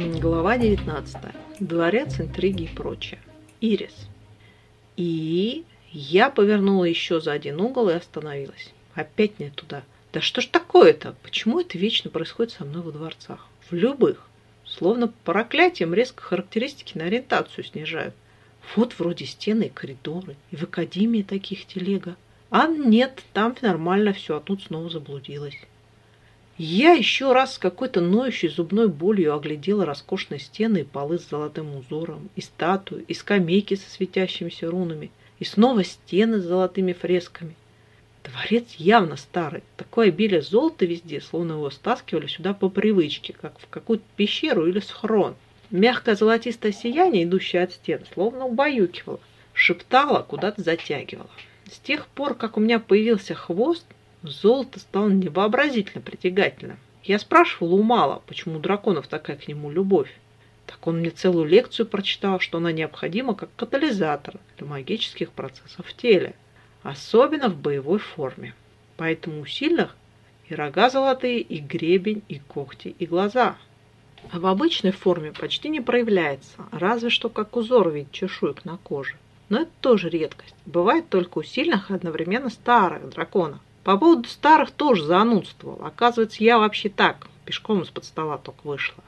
Глава 19. Дворец, интриги и прочее. Ирис. И я повернула еще за один угол и остановилась. Опять не туда. Да что ж такое-то? Почему это вечно происходит со мной во дворцах? В любых. Словно проклятием резко характеристики на ориентацию снижают. Вот вроде стены и коридоры, и в академии таких телега. А нет, там нормально все, а тут снова заблудилась. Я еще раз с какой-то ноющей зубной болью оглядела роскошные стены и полы с золотым узором, и статую, и скамейки со светящимися рунами, и снова стены с золотыми фресками. Дворец явно старый. Такое обилие золота везде, словно его стаскивали сюда по привычке, как в какую-то пещеру или схрон. Мягкое золотистое сияние, идущее от стен, словно убаюкивало, шептало, куда-то затягивало. С тех пор, как у меня появился хвост, Золото стало невообразительно притягательным. Я спрашивала у Мала, почему у драконов такая к нему любовь. Так он мне целую лекцию прочитал, что она необходима как катализатор для магических процессов в теле, особенно в боевой форме. Поэтому у сильных и рога золотые, и гребень, и когти, и глаза. А в обычной форме почти не проявляется, разве что как узор в виде чешуек на коже. Но это тоже редкость. Бывает только у сильных одновременно старых драконов. По поводу старых тоже занудствовал. Оказывается, я вообще так, пешком из-под стола только вышла.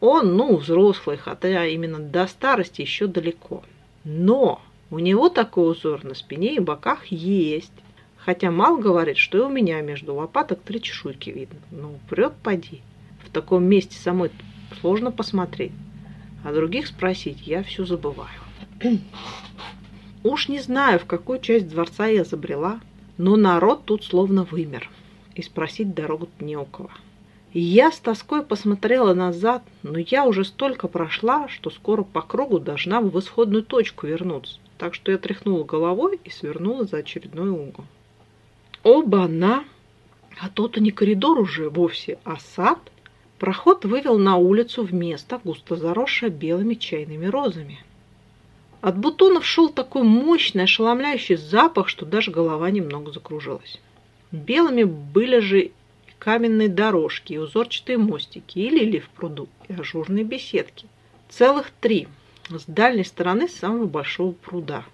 Он, ну, взрослый, хотя именно до старости еще далеко. Но у него такой узор на спине и боках есть. Хотя Мал говорит, что и у меня между лопаток три чешуйки видно. Ну, прет поди. В таком месте самой сложно посмотреть. А других спросить я все забываю. Уж не знаю, в какую часть дворца я забрела, но народ тут словно вымер, и спросить дорогу не у кого. Я с тоской посмотрела назад, но я уже столько прошла, что скоро по кругу должна в исходную точку вернуться. Так что я тряхнула головой и свернула за очередной угол. Оба-на! А тот и не коридор уже вовсе, а сад. Проход вывел на улицу в место, густо заросшее белыми чайными розами. От бутонов шел такой мощный, ошеломляющий запах, что даже голова немного закружилась. Белыми были же каменные дорожки, и узорчатые мостики, и лилии в пруду, и ажурные беседки. Целых три, с дальней стороны самого большого пруда,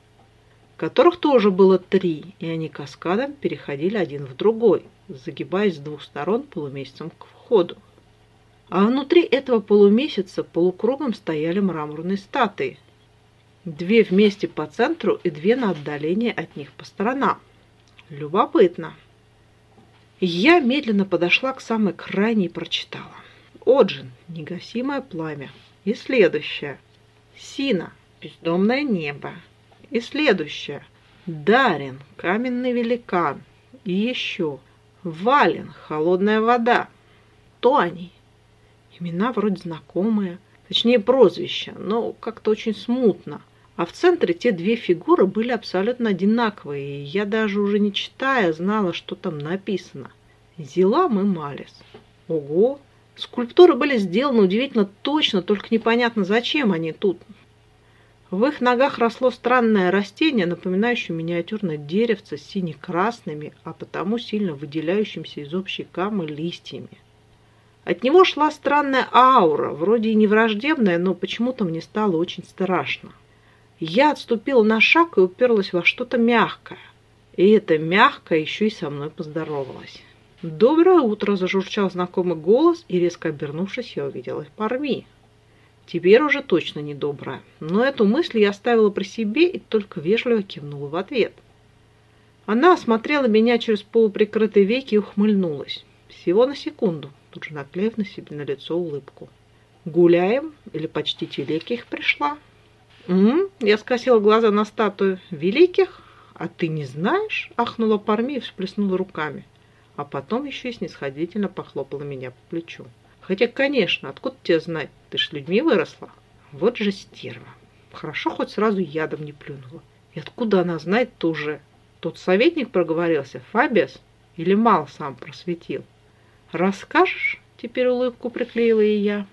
которых тоже было три, и они каскадом переходили один в другой, загибаясь с двух сторон полумесяцем к входу. А внутри этого полумесяца полукругом стояли мраморные статуи – Две вместе по центру и две на отдалении от них по сторонам. Любопытно. Я медленно подошла к самой крайней и прочитала. Оджин, негасимое пламя. И следующее. Сина, бездомное небо. И следующее. Дарин, каменный великан. И еще. Вален, холодная вода. То они. Имена вроде знакомые. Точнее, прозвища, но как-то очень смутно. А в центре те две фигуры были абсолютно одинаковые, и я даже уже не читая знала, что там написано. Зилам и Малис. Ого! Скульптуры были сделаны удивительно точно, только непонятно, зачем они тут. В их ногах росло странное растение, напоминающее миниатюрное деревце с сине-красными, а потому сильно выделяющимся из общей камы листьями. От него шла странная аура, вроде и не враждебная, но почему-то мне стало очень страшно. Я отступила на шаг и уперлась во что-то мягкое. И это мягкое еще и со мной поздоровалось. «Доброе утро!» – зажурчал знакомый голос, и, резко обернувшись, я увидела Парми. Теперь уже точно не доброе, но эту мысль я оставила при себе и только вежливо кивнула в ответ. Она осмотрела меня через полуприкрытые веки и ухмыльнулась. Всего на секунду, тут же наклеив на себе на лицо улыбку. «Гуляем? Или почти телеки их пришла?» «М?» – я скосила глаза на статую. «Великих? А ты не знаешь?» – ахнула Парми и всплеснула руками. А потом еще и снисходительно похлопала меня по плечу. «Хотя, конечно, откуда тебе знать? Ты ж людьми выросла. Вот же стерва. Хорошо, хоть сразу ядом не плюнула. И откуда она знает-то уже? Тот советник проговорился, Фабиас? Или Мал сам просветил? Расскажешь?» Теперь улыбку приклеила и я.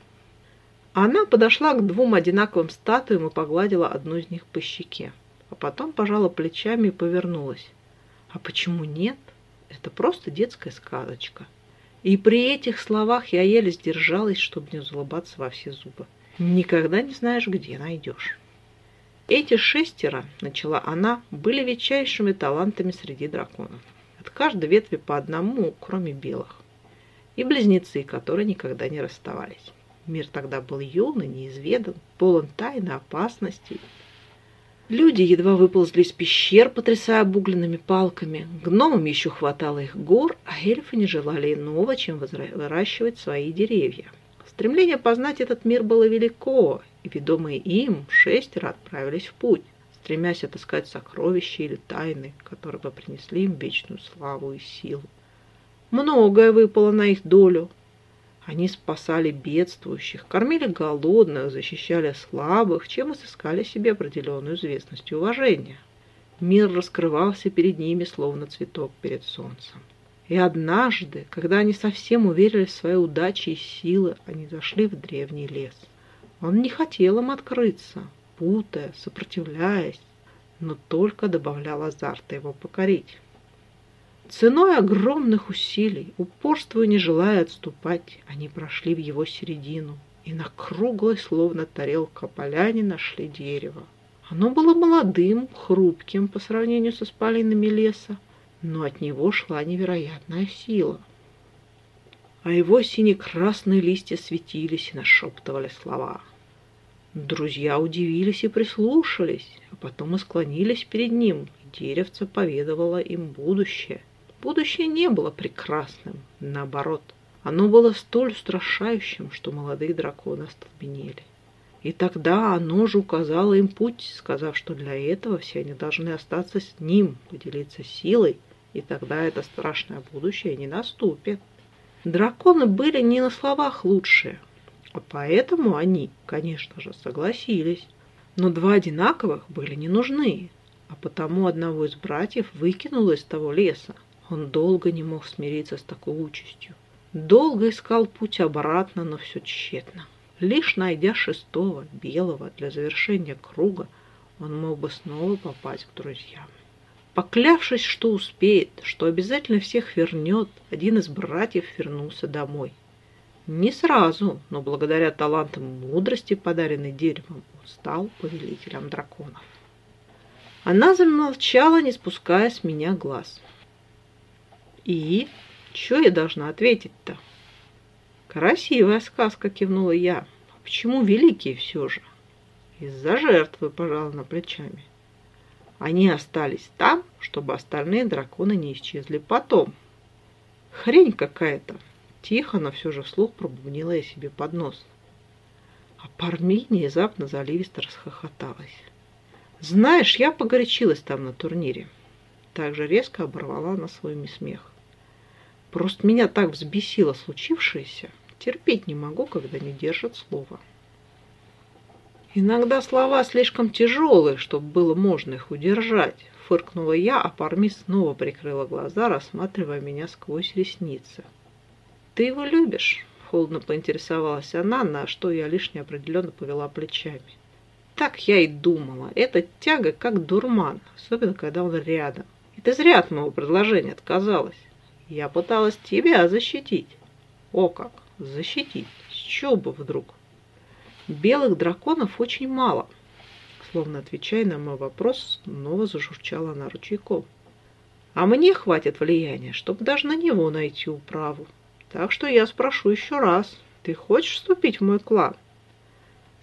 Она подошла к двум одинаковым статуям и погладила одну из них по щеке, а потом пожала плечами и повернулась. А почему нет? Это просто детская сказочка. И при этих словах я еле сдержалась, чтобы не улыбаться во все зубы. Никогда не знаешь, где найдешь. Эти шестеро, начала она, были величайшими талантами среди драконов. От каждой ветви по одному, кроме белых. И близнецы, которые никогда не расставались. Мир тогда был юный, неизведан, полон и опасностей. Люди едва выползли из пещер, потрясая обугленными палками. Гномам еще хватало их гор, а эльфы не желали иного, чем выращивать свои деревья. Стремление познать этот мир было велико, и, ведомые им, шестеро отправились в путь, стремясь отыскать сокровища или тайны, которые бы принесли им вечную славу и силу. Многое выпало на их долю, они спасали бедствующих, кормили голодных, защищали слабых, чем и сыскали себе определенную известность и уважение. Мир раскрывался перед ними, словно цветок перед солнцем. И однажды, когда они совсем уверились в своей удаче и силы, они зашли в древний лес. Он не хотел им открыться, путая, сопротивляясь, но только добавлял азарта его покорить. Ценой огромных усилий, упорствуя не желая отступать, они прошли в его середину и на круглой, словно тарелка поляне, нашли дерево. Оно было молодым, хрупким по сравнению со спалинами леса, но от него шла невероятная сила. А его сине-красные листья светились и нашептывали слова. Друзья удивились и прислушались, а потом и склонились перед ним, деревце поведовало им будущее. Будущее не было прекрасным, наоборот. Оно было столь устрашающим, что молодые драконы остолбенели. И тогда оно же указало им путь, сказав, что для этого все они должны остаться с ним, поделиться силой, и тогда это страшное будущее не наступит. Драконы были не на словах лучшие, а поэтому они, конечно же, согласились. Но два одинаковых были не нужны, а потому одного из братьев выкинуло из того леса, он долго не мог смириться с такой участью. Долго искал путь обратно, но все тщетно. Лишь найдя шестого, белого, для завершения круга, он мог бы снова попасть к друзьям. Поклявшись, что успеет, что обязательно всех вернет, один из братьев вернулся домой. Не сразу, но благодаря талантам и мудрости, подаренной деревом, он стал повелителем драконов. Она замолчала, не спуская с меня глаз. И? Что я должна ответить-то? Красивая сказка, кивнула я. А почему великие все же? Из-за жертвы, пожала на плечами. Они остались там, чтобы остальные драконы не исчезли потом. Хрень какая-то. Тихо, но все же вслух пробубнила я себе под нос. А Парми внезапно заливисто расхохоталась. Знаешь, я погорячилась там на турнире. Так же резко оборвала она свой смех. Просто меня так взбесило случившееся. Терпеть не могу, когда не держат слова. Иногда слова слишком тяжелые, чтобы было можно их удержать. Фыркнула я, а Парми снова прикрыла глаза, рассматривая меня сквозь ресницы. «Ты его любишь?» — холодно поинтересовалась она, на что я лишь неопределенно повела плечами. Так я и думала. Это тяга как дурман, особенно когда он рядом. И ты зря от моего предложения отказалась. Я пыталась тебя защитить. О как, защитить? С чего бы вдруг? Белых драконов очень мало. Словно отвечая на мой вопрос, снова зажурчала она ручейком. А мне хватит влияния, чтобы даже на него найти управу. Так что я спрошу еще раз. Ты хочешь вступить в мой клан?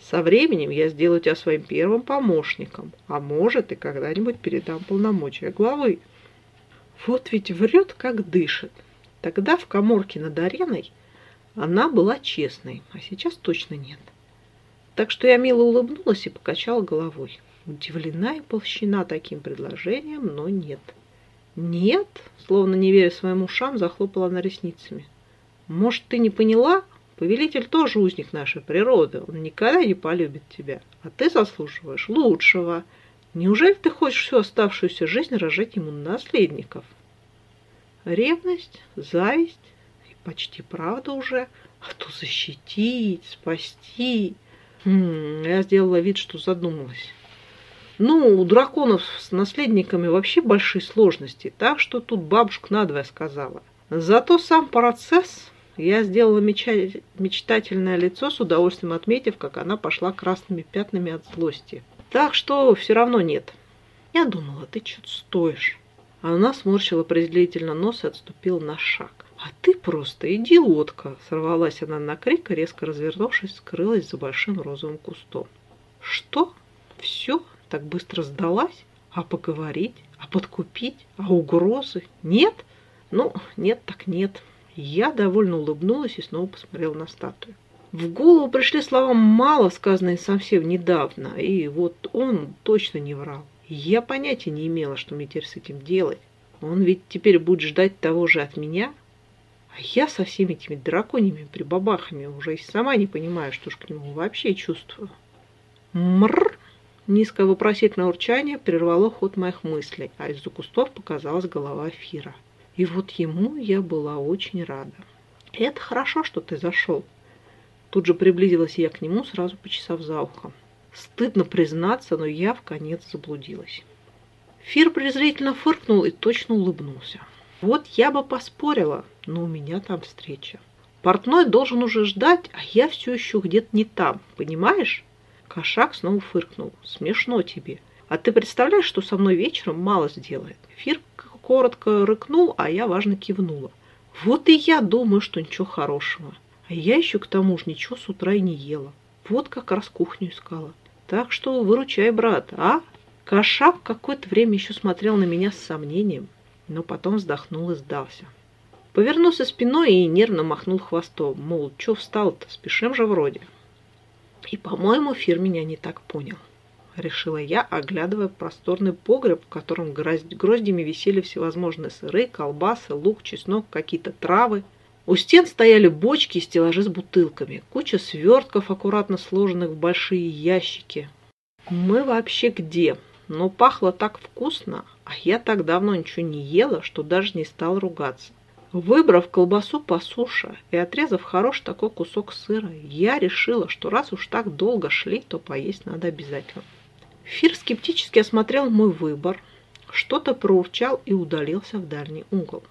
Со временем я сделаю тебя своим первым помощником, а может и когда-нибудь передам полномочия главы. Вот ведь врет, как дышит. Тогда в коморке над ареной она была честной, а сейчас точно нет. Так что я мило улыбнулась и покачала головой. Удивлена и полщена таким предложением, но нет. Нет, словно не веря своим ушам, захлопала она ресницами. Может, ты не поняла? Повелитель тоже узник нашей природы. Он никогда не полюбит тебя, а ты заслуживаешь лучшего. Неужели ты хочешь всю оставшуюся жизнь рожать ему наследников? Ревность, зависть и почти правда уже. А то защитить, спасти. Хм, я сделала вид, что задумалась. Ну, у драконов с наследниками вообще большие сложности, так что тут бабушка надвое сказала. Зато сам процесс я сделала мечтательное лицо, с удовольствием отметив, как она пошла красными пятнами от злости. Так что все равно нет. Я думала, ты что-то стоишь. Она сморщила презрительно нос и отступила на шаг. «А ты просто идиотка!» Сорвалась она на крик резко развернувшись, скрылась за большим розовым кустом. «Что? Все? Так быстро сдалась? А поговорить? А подкупить? А угрозы? Нет? Ну, нет так нет». Я довольно улыбнулась и снова посмотрела на статую. В голову пришли слова мало, сказанные совсем недавно, и вот он точно не врал. Я понятия не имела, что мне теперь с этим делать. Он ведь теперь будет ждать того же от меня. А я со всеми этими драконьими прибабахами уже и сама не понимаю, что ж к нему вообще чувствую. Мрр! Низкое вопросительное урчание прервало ход моих мыслей, а из-за кустов показалась голова Фира. И вот ему я была очень рада. «Это хорошо, что ты зашел». Тут же приблизилась я к нему, сразу почесав за ухом. Стыдно признаться, но я в конец заблудилась. Фир презрительно фыркнул и точно улыбнулся. Вот я бы поспорила, но у меня там встреча. Портной должен уже ждать, а я все еще где-то не там, понимаешь? Кошак снова фыркнул. Смешно тебе. А ты представляешь, что со мной вечером мало сделает? Фир коротко рыкнул, а я важно кивнула. Вот и я думаю, что ничего хорошего. А я еще к тому же ничего с утра и не ела. Вот как раз кухню искала. Так что выручай, брат, а? Кошак какое-то время еще смотрел на меня с сомнением, но потом вздохнул и сдался. Повернулся спиной и нервно махнул хвостом, мол, что встал-то, спешим же вроде. И, по-моему, Фир меня не так понял решила я, оглядывая просторный погреб, в котором гроздями висели всевозможные сыры, колбасы, лук, чеснок, какие-то травы. У стен стояли бочки и стеллажи с бутылками, куча свертков, аккуратно сложенных в большие ящики. Мы вообще где? Но пахло так вкусно, а я так давно ничего не ела, что даже не стал ругаться. Выбрав колбасу по суше и отрезав хороший такой кусок сыра, я решила, что раз уж так долго шли, то поесть надо обязательно. Фир скептически осмотрел мой выбор, что-то проурчал и удалился в дальний угол.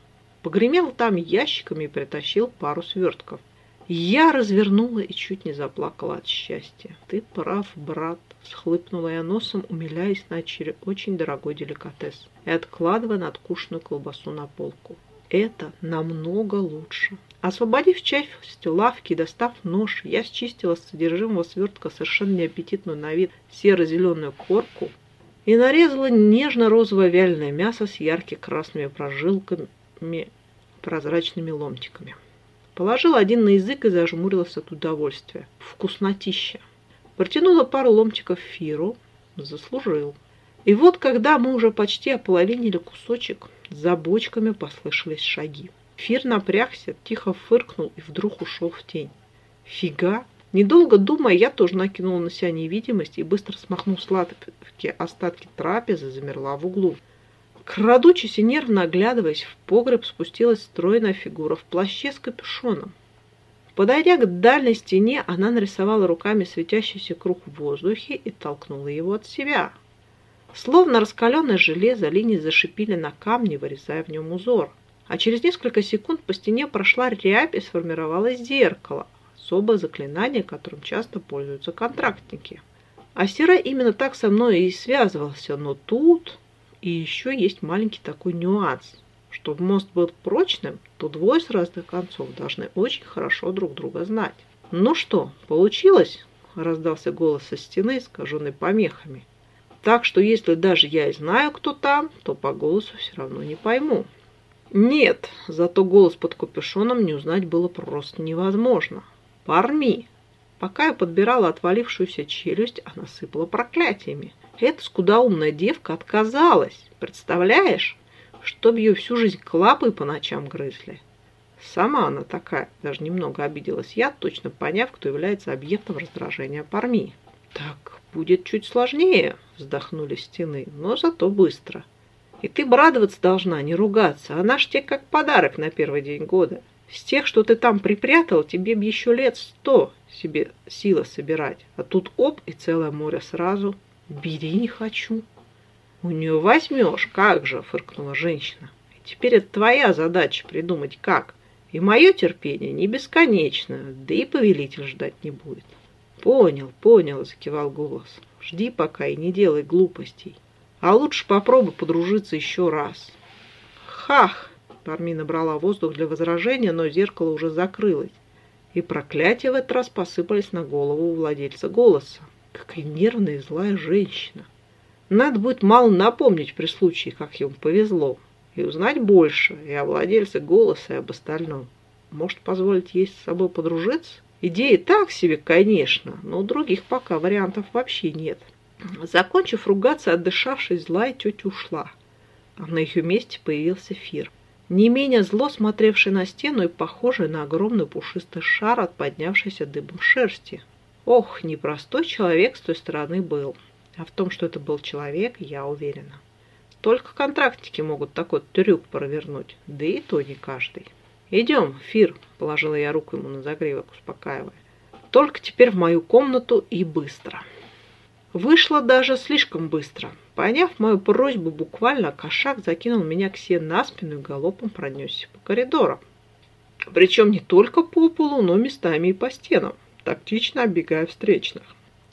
Погремел там ящиками и притащил пару свертков. Я развернула и чуть не заплакала от счастья. «Ты прав, брат», — схлыпнула я носом, умиляясь на очень дорогой деликатес и откладывая надкушенную колбасу на полку. «Это намного лучше». Освободив часть лавки и достав нож, я счистила с содержимого свертка совершенно неаппетитную на вид серо-зеленую корку и нарезала нежно-розовое вяленое мясо с ярко-красными прожилками, прозрачными ломтиками. Положила один на язык и зажмурилась от удовольствия. Вкуснотища. Протянула пару ломтиков Фиру. Заслужил. И вот, когда мы уже почти ополовинили кусочек, за бочками послышались шаги. Фир напрягся, тихо фыркнул и вдруг ушел в тень. Фига! Недолго думая, я тоже накинула на себя невидимость и быстро смахнув сладкие остатки трапезы, замерла в углу. Крадучись и нервно оглядываясь, в погреб спустилась стройная фигура в плаще с капюшоном. Подойдя к дальней стене, она нарисовала руками светящийся круг в воздухе и толкнула его от себя. Словно раскаленное железо, линии зашипели на камне, вырезая в нем узор – а через несколько секунд по стене прошла рябь и сформировалось зеркало, особое заклинание, которым часто пользуются контрактники. А Сера именно так со мной и связывался, но тут и еще есть маленький такой нюанс. Чтобы мост был прочным, то двое с разных концов должны очень хорошо друг друга знать. «Ну что, получилось?» – раздался голос со стены, искаженный помехами. «Так что если даже я и знаю, кто там, то по голосу все равно не пойму». Нет, зато голос под капюшоном не узнать было просто невозможно. Парми! Пока я подбирала отвалившуюся челюсть, она сыпала проклятиями. Эта скудоумная девка отказалась, представляешь? Чтоб ее всю жизнь клапы по ночам грызли. Сама она такая, даже немного обиделась я, точно поняв, кто является объектом раздражения Парми. Так, будет чуть сложнее, вздохнули стены, но зато быстро. И ты радоваться должна, не ругаться. Она ж тебе как подарок на первый день года. С тех, что ты там припрятал, тебе б еще лет сто себе сила собирать. А тут оп, и целое море сразу. Бери не хочу. У нее возьмешь, как же, фыркнула женщина. Теперь это твоя задача придумать как. И мое терпение не бесконечно, да и повелитель ждать не будет. Понял, понял, закивал голос. Жди пока и не делай глупостей. А лучше попробуй подружиться еще раз. Хах! Парми набрала воздух для возражения, но зеркало уже закрылось. И проклятия в этот раз посыпались на голову владельца голоса. Какая нервная и злая женщина. Надо будет мало напомнить при случае, как ему повезло, и узнать больше и о владельце голоса, и об остальном. Может, позволить ей с собой подружиться? Идея так себе, конечно, но у других пока вариантов вообще нет. Закончив ругаться, отдышавшись, злая тетя ушла, а на ее месте появился Фир. Не менее зло смотревший на стену и похожий на огромный пушистый шар от поднявшейся дыбом шерсти. Ох, непростой человек с той стороны был. А в том, что это был человек, я уверена. Только контрактники могут такой трюк провернуть, да и то не каждый. «Идем, Фир», — положила я руку ему на загривок, успокаивая. «Только теперь в мою комнату и быстро». Вышло даже слишком быстро. Поняв мою просьбу, буквально кошак закинул меня к себе на спину и галопом пронесся по коридорам. Причем не только по полу, но местами и по стенам, тактично оббегая встречных.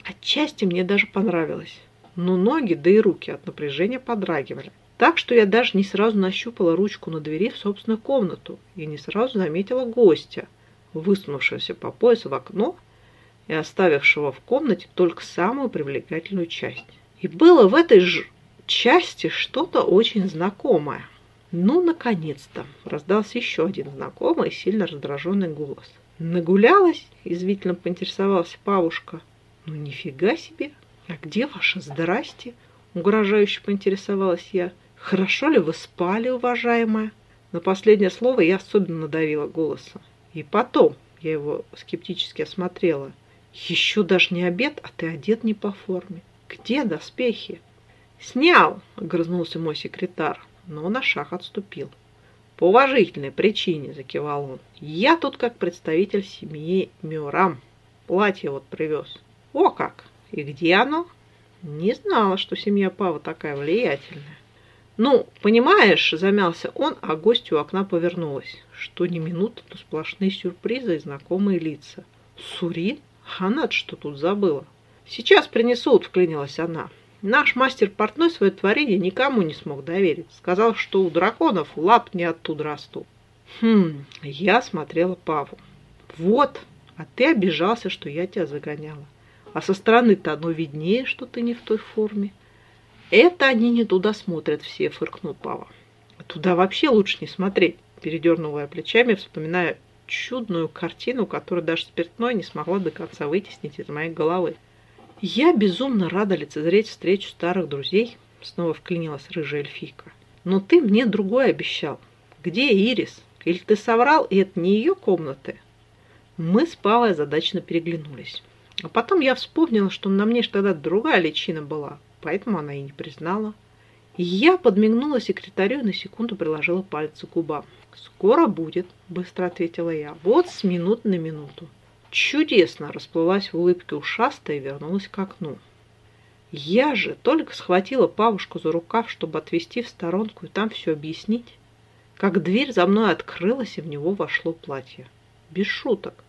Отчасти мне даже понравилось. Но ноги, да и руки от напряжения подрагивали. Так что я даже не сразу нащупала ручку на двери в собственную комнату и не сразу заметила гостя, высунувшегося по пояс в окно и оставившего в комнате только самую привлекательную часть. И было в этой же части что-то очень знакомое. Ну, наконец-то! Раздался еще один знакомый и сильно раздраженный голос. «Нагулялась?» – извительно поинтересовался Павушка – «Ну, нифига себе! А где ваше здрасте?» Угрожающе поинтересовалась я. «Хорошо ли вы спали, уважаемая?» На последнее слово я особенно надавила голосом. И потом я его скептически осмотрела. «Еще даже не обед, а ты одет не по форме. Где доспехи?» «Снял!» — огрызнулся мой секретарь, но на шаг отступил. «По уважительной причине», — закивал он. «Я тут как представитель семьи Мюрам. Платье вот привез». О как! И где оно? Не знала, что семья Пава такая влиятельная. Ну, понимаешь, замялся он, а гостью у окна повернулась. Что ни минуты, то сплошные сюрпризы и знакомые лица. Сурин? она что тут забыла? Сейчас принесут, вклинилась она. Наш мастер портной свое творение никому не смог доверить. Сказал, что у драконов лап не оттуда растут. Хм, я смотрела Паву. Вот, а ты обижался, что я тебя загоняла. А со стороны-то оно виднее, что ты не в той форме. Это они не туда смотрят все, фыркнул Пава. Туда вообще лучше не смотреть, передернула я плечами, вспоминая чудную картину, которую даже спиртной не смогла до конца вытеснить из моей головы. Я безумно рада лицезреть встречу старых друзей, снова вклинилась рыжая эльфийка. Но ты мне другое обещал. Где Ирис? Или ты соврал, и это не ее комнаты? Мы с Павой озадачно переглянулись. А потом я вспомнила, что на мне ж тогда другая личина была, поэтому она и не признала. Я подмигнула секретарю и на секунду приложила пальцы к губам. «Скоро будет», — быстро ответила я. «Вот с минут на минуту». Чудесно расплылась в улыбке ушастая и вернулась к окну. Я же только схватила Павушку за рукав, чтобы отвести в сторонку и там все объяснить, как дверь за мной открылась, и в него вошло платье. Без шуток.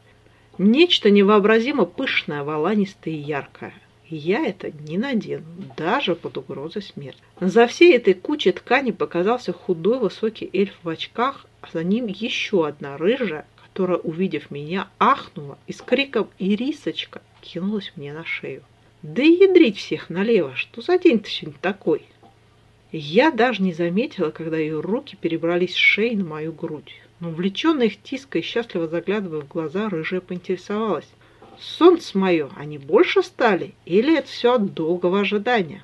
Нечто невообразимо пышное, воланистое и яркое. Я это не надену, даже под угрозой смерти. За всей этой кучей ткани показался худой высокий эльф в очках, а за ним еще одна рыжая, которая, увидев меня, ахнула и с криком «Ирисочка!» кинулась мне на шею. Да и ядрить всех налево, что за день-то сегодня такой? Я даже не заметила, когда ее руки перебрались с шеи на мою грудь. Но увлеченная их тиской, счастливо заглядывая в глаза, рыжая поинтересовалась. «Солнце мое, они больше стали? Или это все от долгого ожидания?»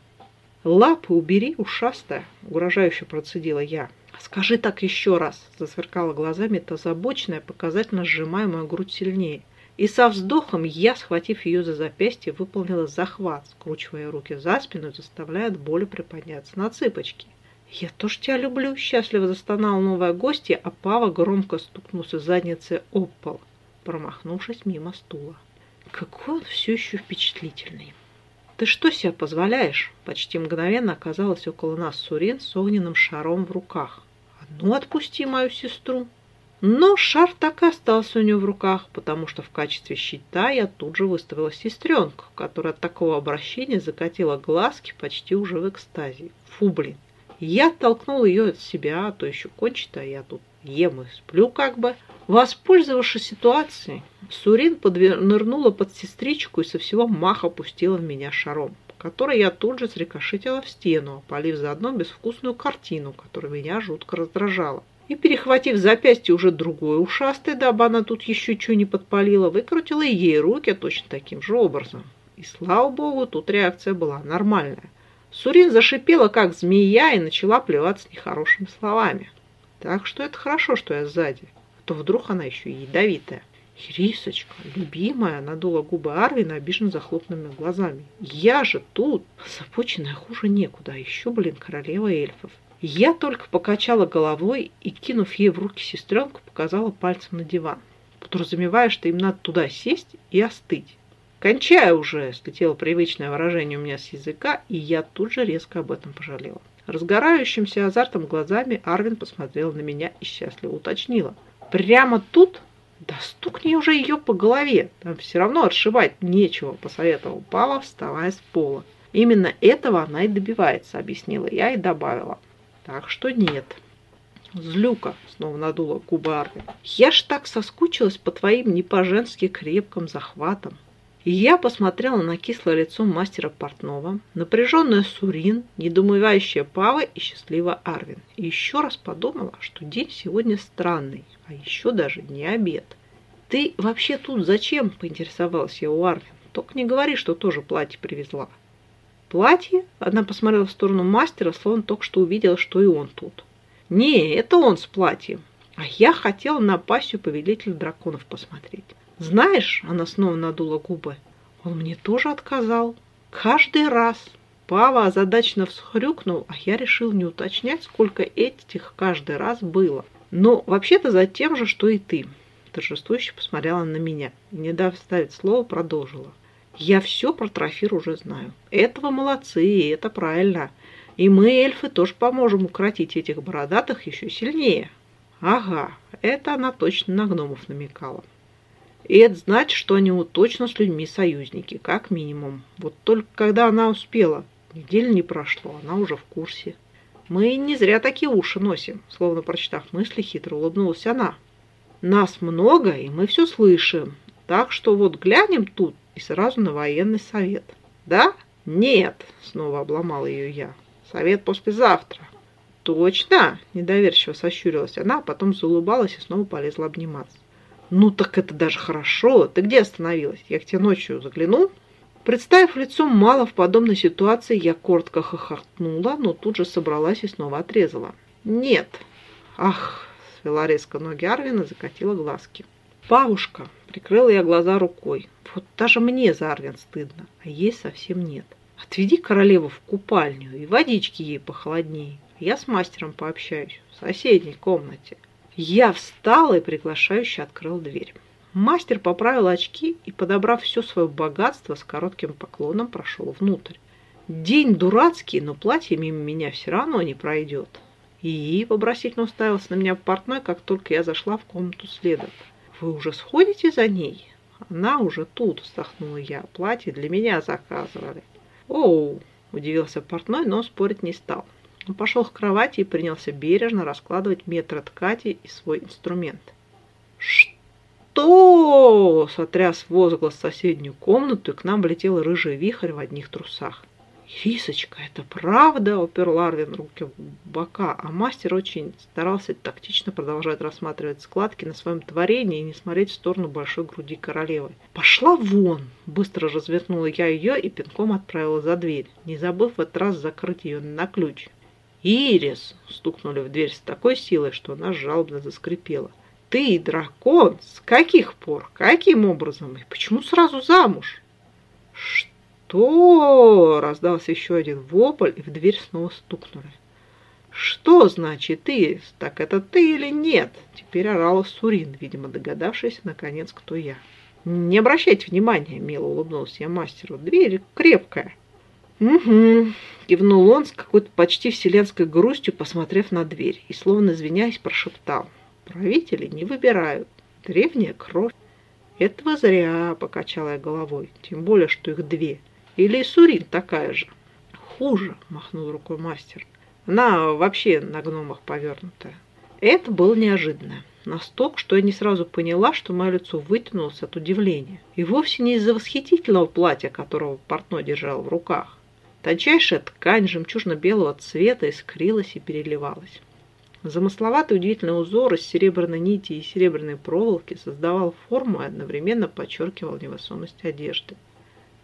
«Лапы убери, ушастая!» — угрожающе процедила я. «Скажи так еще раз!» — засверкала глазами эта забоченная, показательно сжимая мою грудь сильнее. И со вздохом я, схватив ее за запястье, выполнила захват, скручивая руки за спину, заставляя от боли приподняться на цыпочки. «Я тоже тебя люблю!» – счастливо застонала новая гостья, а Пава громко стукнулся задницей об пол, промахнувшись мимо стула. «Какой он все еще впечатлительный!» «Ты что себе позволяешь?» Почти мгновенно оказалась около нас Сурин с огненным шаром в руках. Ну отпусти мою сестру. Но шар так и остался у нее в руках, потому что в качестве щита я тут же выставила сестренку, которая от такого обращения закатила глазки почти уже в экстазе. Фу, блин. Я оттолкнула ее от себя, а то еще кончит, а я тут ем и сплю как бы. Воспользовавшись ситуацией, Сурин поднырнула под сестричку и со всего маха пустила в меня шаром, который я тут же срикошетила в стену, опалив заодно безвкусную картину, которая меня жутко раздражала и, перехватив запястье уже другой ушастой, дабы она тут еще что не подпалила, выкрутила ей руки точно таким же образом. И, слава богу, тут реакция была нормальная. Сурин зашипела, как змея, и начала плеваться нехорошими словами. Так что это хорошо, что я сзади, а то вдруг она еще и ядовитая. «Ирисочка, любимая!» — надула губы Арвина, обиженно захлопными глазами. «Я же тут! Запученная хуже некуда, еще, блин, королева эльфов!» Я только покачала головой и, кинув ей в руки сестренку, показала пальцем на диван, подразумевая, что им надо туда сесть и остыть. «Кончай уже!» – слетело привычное выражение у меня с языка, и я тут же резко об этом пожалела. Разгорающимся азартом глазами Арвин посмотрел на меня и счастливо уточнила. «Прямо тут? Да стукни уже ее по голове, там все равно отшивать нечего», – посоветовал Пава, вставая с пола. «Именно этого она и добивается», – объяснила я и добавила. Так что нет. Злюка, снова надула губы Арви. Я ж так соскучилась по твоим не по-женски крепким захватам. И я посмотрела на кислое лицо мастера портного, напряженная Сурин, недоумевающая Пава и счастливая Арвин. И еще раз подумала, что день сегодня странный, а еще даже не обед. «Ты вообще тут зачем?» – поинтересовалась я у Арвин. «Только не говори, что тоже платье привезла». Платье? Она посмотрела в сторону мастера, словно только что увидела, что и он тут. Не, это он с платьем. А я хотела на пассию повелителя драконов посмотреть. Знаешь, она снова надула губы, он мне тоже отказал. Каждый раз. Пава озадаченно всхрюкнул, а я решил не уточнять, сколько этих каждый раз было. Но вообще-то за тем же, что и ты. Торжествующе посмотрела на меня не дав ставить слово, продолжила. Я все про трофир уже знаю. Этого молодцы, и это правильно. И мы, эльфы, тоже поможем укротить этих бородатых еще сильнее. Ага, это она точно на гномов намекала. И это значит, что они вот точно с людьми союзники, как минимум. Вот только когда она успела, неделя не прошло, она уже в курсе. Мы не зря такие уши носим, словно прочитав мысли, хитро улыбнулась она. Нас много, и мы все слышим. Так что вот глянем тут и сразу на военный совет. Да? Нет, снова обломала ее я. Совет послезавтра. Точно? Недоверчиво сощурилась она, а потом заулыбалась и снова полезла обниматься. Ну так это даже хорошо. Ты где остановилась? Я к тебе ночью загляну. Представив лицом мало в подобной ситуации, я коротко хохотнула, но тут же собралась и снова отрезала. Нет. Ах, свела резко ноги Арвина, закатила глазки. Бабушка, прикрыла я глаза рукой. Вот даже мне за Арвин стыдно, а ей совсем нет. Отведи королеву в купальню и водички ей похолоднее. Я с мастером пообщаюсь в соседней комнате. Я встала и приглашающе открыл дверь. Мастер поправил очки и, подобрав все свое богатство, с коротким поклоном прошел внутрь. День дурацкий, но платье мимо меня все равно не пройдет. И вопросительно уставился на меня портной, как только я зашла в комнату следом. «Вы уже сходите за ней?» Она уже тут, вздохнула я. Платье для меня заказывали. Оу, удивился портной, но спорить не стал. Он пошел к кровати и принялся бережно раскладывать метры ткати и свой инструмент. «Что?» – сотряс возглас соседнюю комнату, и к нам влетел рыжий вихрь в одних трусах. «Фисочка, это правда?» – упер Арвин руки в бока, а мастер очень старался тактично продолжать рассматривать складки на своем творении и не смотреть в сторону большой груди королевы. «Пошла вон!» – быстро развернула я ее и пинком отправила за дверь, не забыв в этот раз закрыть ее на ключ. «Ирис!» – стукнули в дверь с такой силой, что она жалобно заскрипела. «Ты дракон? С каких пор? Каким образом? И почему сразу замуж?» «Что?» Раздался еще один вопль, и в дверь снова стукнули. «Что значит ты? Так это ты или нет?» Теперь орала Сурин, видимо, догадавшись, наконец, кто я. «Не обращайте внимания», – мило улыбнулся я мастеру. «Дверь крепкая». Угу, кивнул он с какой-то почти вселенской грустью, посмотрев на дверь, и, словно извиняясь, прошептал. Правители не выбирают. Древняя кровь. Этого зря, покачала я головой, тем более, что их две. Или Сурин такая же. Хуже, махнул рукой мастер. Она вообще на гномах повернутая. Это было неожиданно. Настолько, что я не сразу поняла, что мое лицо вытянулось от удивления. И вовсе не из-за восхитительного платья, которого портной держал в руках. Тончайшая ткань жемчужно-белого цвета искрилась и переливалась. Замысловатый удивительный узор из серебряной нити и серебряной проволоки создавал форму и одновременно подчеркивал невесомость одежды.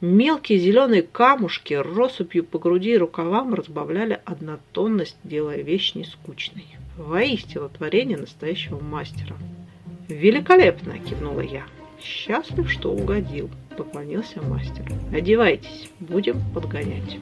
Мелкие зеленые камушки россыпью по груди и рукавам разбавляли однотонность, делая вещь нескучной. Воистину творение настоящего мастера. «Великолепно!» – кивнула я. «Счастлив, что угодил!» – поклонился мастер. «Одевайтесь, будем подгонять».